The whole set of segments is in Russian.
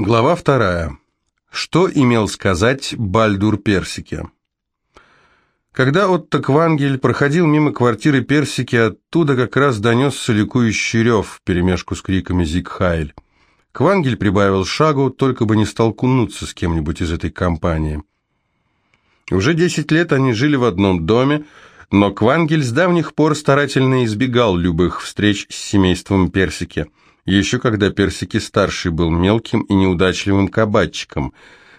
Глава вторая. Что имел сказать Бальдур Персике? Когда Отто Квангель проходил мимо квартиры Персики, оттуда как раз донесся ликующий рев вперемешку с криками «Зиг Хайль». Квангель прибавил шагу, только бы не столкнуться с кем-нибудь из этой компании. Уже десять лет они жили в одном доме, но Квангель с давних пор старательно избегал любых встреч с семейством Персики – еще когда Персики-старший был мелким и неудачливым кабачиком.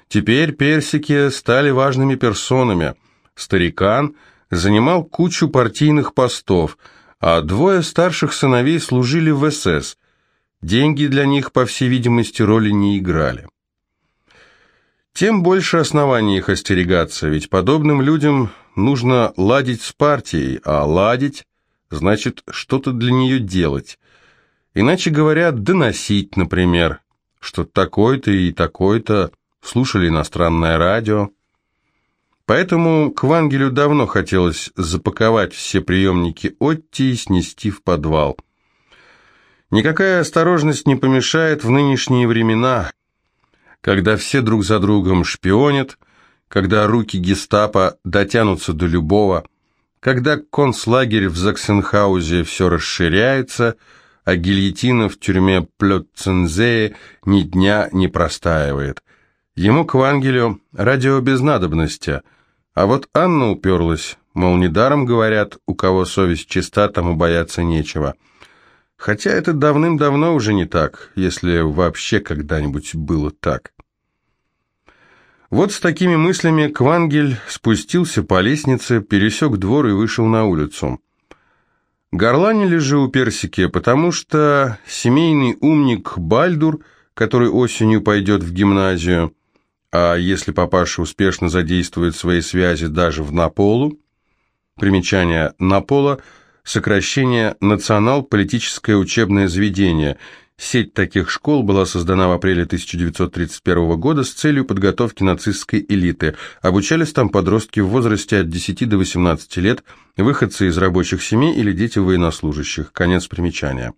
Теперь Персики стали важными персонами. Старикан занимал кучу партийных постов, а двое старших сыновей служили в СС. Деньги для них, по всей видимости, роли не играли. Тем больше оснований их остерегаться, ведь подобным людям нужно ладить с партией, а ладить значит что-то для нее делать. Иначе говоря, доносить, например, что такой-то и такой-то слушали иностранное радио. Поэтому к Вангелю давно хотелось запаковать все приемники Отти и снести в подвал. Никакая осторожность не помешает в нынешние времена, когда все друг за другом шпионят, когда руки гестапо дотянутся до любого, когда концлагерь в Заксенхаузе все расширяется – а гильотина в тюрьме Плёцензее ни дня не простаивает. Ему к Вангелю радио без надобности, а вот Анна уперлась, мол, недаром говорят, у кого совесть чиста, тому бояться нечего. Хотя это давным-давно уже не так, если вообще когда-нибудь было так. Вот с такими мыслями Квангель спустился по лестнице, пересек двор и вышел на улицу. Горланили же у Персики, потому что семейный умник Бальдур, который осенью пойдет в гимназию, а если папаша успешно задействует свои связи даже в Наполу, примечание Напола, сокращение «Национал-политическое учебное заведение», Сеть таких школ была создана в апреле 1931 года с целью подготовки нацистской элиты. Обучались там подростки в возрасте от 10 до 18 лет, выходцы из рабочих семей или дети военнослужащих. Конец примечания.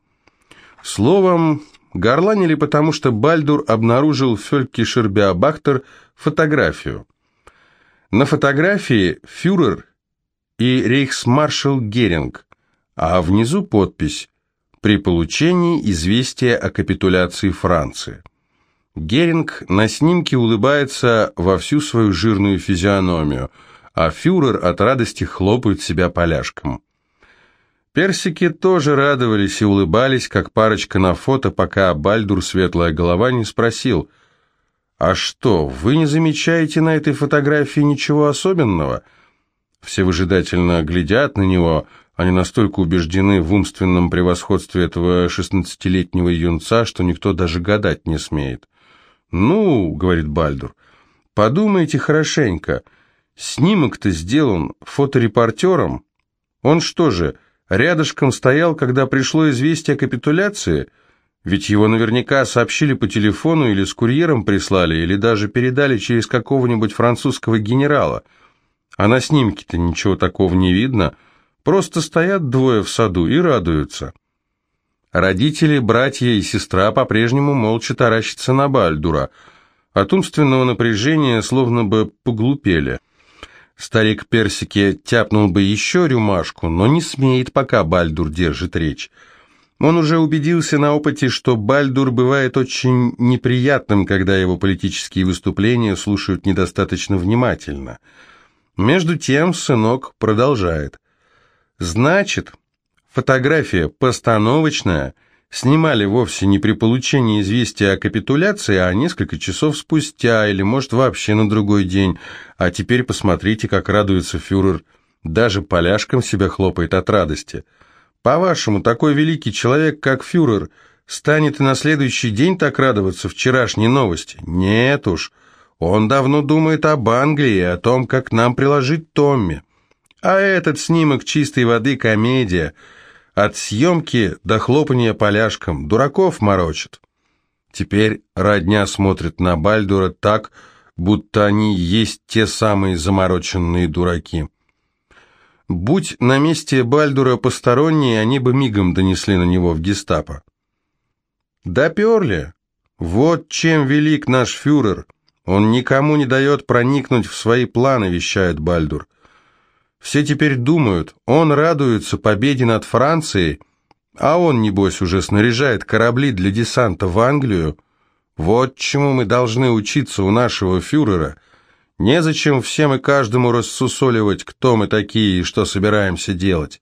Словом, горланили потому, что Бальдур обнаружил в Фельке Шербеабахтер фотографию. На фотографии фюрер и рейхсмаршал Геринг, а внизу подпись при получении известия о капитуляции Франции. Геринг на снимке улыбается во всю свою жирную физиономию, а фюрер от радости хлопает себя поляшком. Персики тоже радовались и улыбались, как парочка на фото, пока Бальдур Светлая Голова не спросил, «А что, вы не замечаете на этой фотографии ничего особенного?» Все выжидательно глядят на него – они настолько убеждены в умственном превосходстве этого шестнадцатилетнего юнца, что никто даже гадать не смеет. «Ну, — говорит Бальдур, — подумайте хорошенько. Снимок-то сделан фоторепортером. Он что же, рядышком стоял, когда пришло известие о капитуляции? Ведь его наверняка сообщили по телефону или с курьером прислали, или даже передали через какого-нибудь французского генерала. А на снимке-то ничего такого не видно». Просто стоят двое в саду и радуются. Родители, братья и сестра по-прежнему молча таращатся на Бальдура. От умственного напряжения словно бы поглупели. Старик Персики тяпнул бы еще рюмашку, но не смеет, пока Бальдур держит речь. Он уже убедился на опыте, что Бальдур бывает очень неприятным, когда его политические выступления слушают недостаточно внимательно. Между тем сынок продолжает. Значит, фотография постановочная, снимали вовсе не при получении известия о капитуляции, а несколько часов спустя, или, может, вообще на другой день. А теперь посмотрите, как радуется фюрер. Даже поляшком себя хлопает от радости. По-вашему, такой великий человек, как фюрер, станет и на следующий день так радоваться вчерашней новости? Нет уж, он давно думает об Англии и о том, как нам приложить Томми. А этот снимок чистой воды комедия. От съемки до хлопания поляшком. Дураков морочит. Теперь родня смотрит на Бальдура так, будто они есть те самые замороченные дураки. Будь на месте Бальдура посторонние, они бы мигом донесли на него в гестапо. Доперли. Вот чем велик наш фюрер. Он никому не дает проникнуть в свои планы, вещает Бальдур. Все теперь думают, он радуется победе над Францией, а он, небось, уже снаряжает корабли для десанта в Англию. Вот чему мы должны учиться у нашего фюрера. Незачем всем и каждому рассусоливать, кто мы такие и что собираемся делать.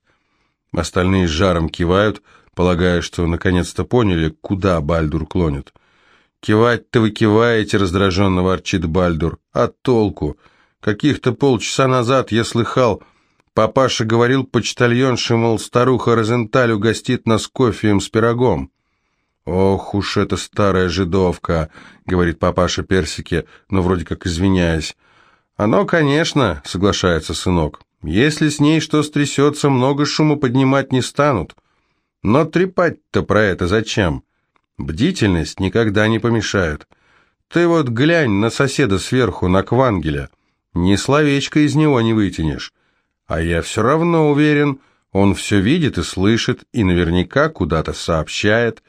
Остальные жаром кивают, полагая, что наконец-то поняли, куда Бальдур клонит. «Кивать-то вы киваете», — раздраженно ворчит Бальдур. «А толку? Каких-то полчаса назад я слыхал, папаша говорил почтальонше, мол, старуха Розенталь угостит нас кофеем с пирогом». «Ох уж эта старая жидовка», — говорит папаша Персике, но вроде как извиняясь. «Оно, конечно», — соглашается сынок. «Если с ней что стрясется, много шума поднимать не станут. Но трепать-то про это зачем?» Бдительность никогда не помешает. Ты вот глянь на соседа сверху, на Квангеля. Ни словечко из него не вытянешь. А я все равно уверен, он все видит и слышит, и наверняка куда-то сообщает.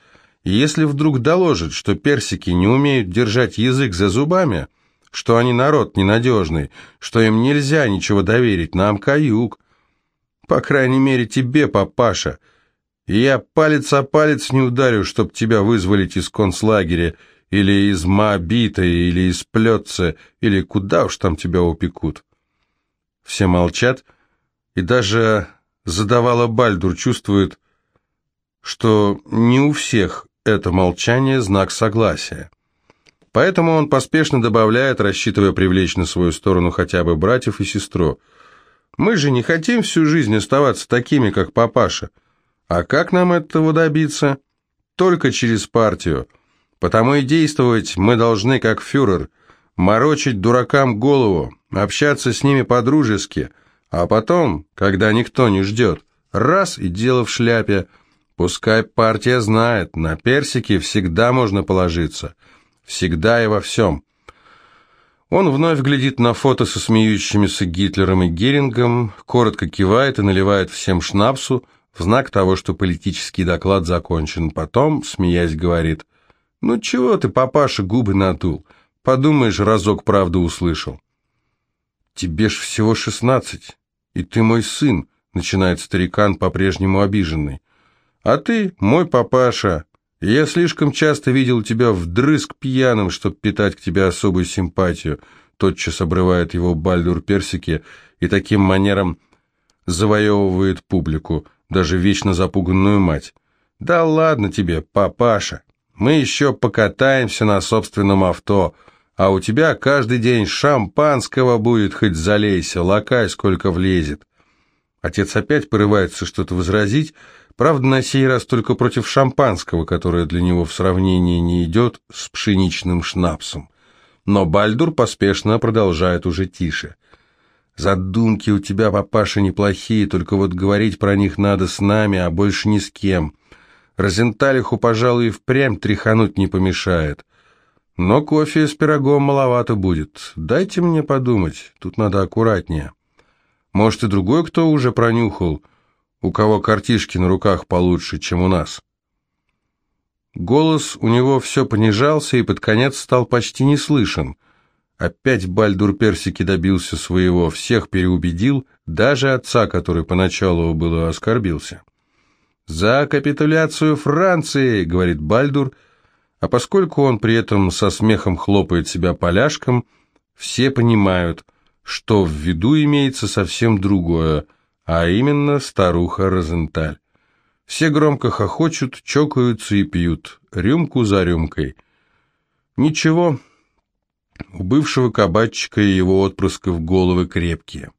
И если вдруг доложит, что персики не умеют держать язык за зубами, что они народ ненадежный, что им нельзя ничего доверить, нам каюк. По крайней мере тебе, папаша, — и я палец о палец не ударю, чтоб тебя вызволить из концлагеря, или из Моабита, или из Плетца, или куда уж там тебя упекут. Все молчат, и даже задавала Бальдур чувствует, что не у всех это молчание знак согласия. Поэтому он поспешно добавляет, рассчитывая привлечь на свою сторону хотя бы братьев и сестру. «Мы же не хотим всю жизнь оставаться такими, как папаша. А как нам этого добиться? Только через партию. Потому и действовать мы должны как фюрер, морочить дуракам голову, общаться с ними по-дружески, а потом, когда никто не ждет, раз и дело в шляпе. Пускай партия знает, на персики всегда можно положиться. Всегда и во всем. Он вновь глядит на фото со смеющимися Гитлером и Герингом, коротко кивает и наливает всем шнапсу, в знак того, что политический доклад закончен. Потом, смеясь, говорит, «Ну чего ты, папаша, губы надул? Подумаешь, разок правду услышал». «Тебе ж всего шестнадцать, и ты мой сын», — начинает старикан, по-прежнему обиженный. «А ты мой папаша, я слишком часто видел тебя вдрызг пьяным, чтобы питать к тебе особую симпатию», тотчас обрывает его Бальдур Персики и таким манером завоевывает публику — даже вечно запуганную мать. «Да ладно тебе, папаша, мы еще покатаемся на собственном авто, а у тебя каждый день шампанского будет, хоть залейся, лакай сколько влезет». Отец опять порывается что-то возразить, правда, на сей раз только против шампанского, которое для него в сравнении не идет с пшеничным шнапсом. Но Бальдур поспешно продолжает уже тише. Задумки у тебя, папаша, неплохие, только вот говорить про них надо с нами, а больше ни с кем. Розенталиху, пожалуй, и впрямь тряхануть не помешает. Но кофе с пирогом маловато будет. Дайте мне подумать, тут надо аккуратнее. Может, и другой кто уже пронюхал, у кого картишки на руках получше, чем у нас. Голос у него все понижался и под конец стал почти не слышен — Опять Бальдур Персики добился своего, всех переубедил, даже отца, который поначалу было оскорбился. «За капитуляцию Франции!» — говорит Бальдур, а поскольку он при этом со смехом хлопает себя поляшком, все понимают, что в виду имеется совсем другое, а именно старуха Розенталь. Все громко хохочут, чокаются и пьют, рюмку за рюмкой. Ничего, у бывшего кабачика и его отпрысков головы крепкие.